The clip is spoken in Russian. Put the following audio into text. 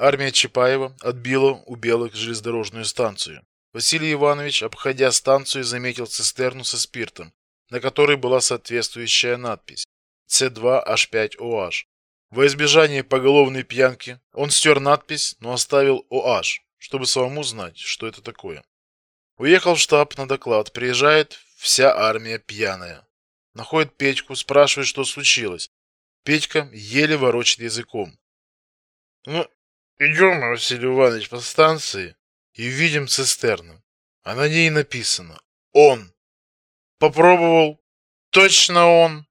Армия Чапаева отбила у белых железнодорожную станцию. Василий Иванович, обходя станцию, заметил цистерну со спиртом, на которой была соответствующая надпись C2H5OH. Во избежание поголовной пьянки он стер надпись, но оставил OH, чтобы самому знать, что это такое. Уехал в штаб на доклад, приезжает вся армия пьяная. Находит Петьку, спрашивает, что случилось. Петька еле ворочает языком. Ну, идем, Василий Иванович, по станции и видим цистерну. А на ней написано: "Он". Попробовал. Точно он.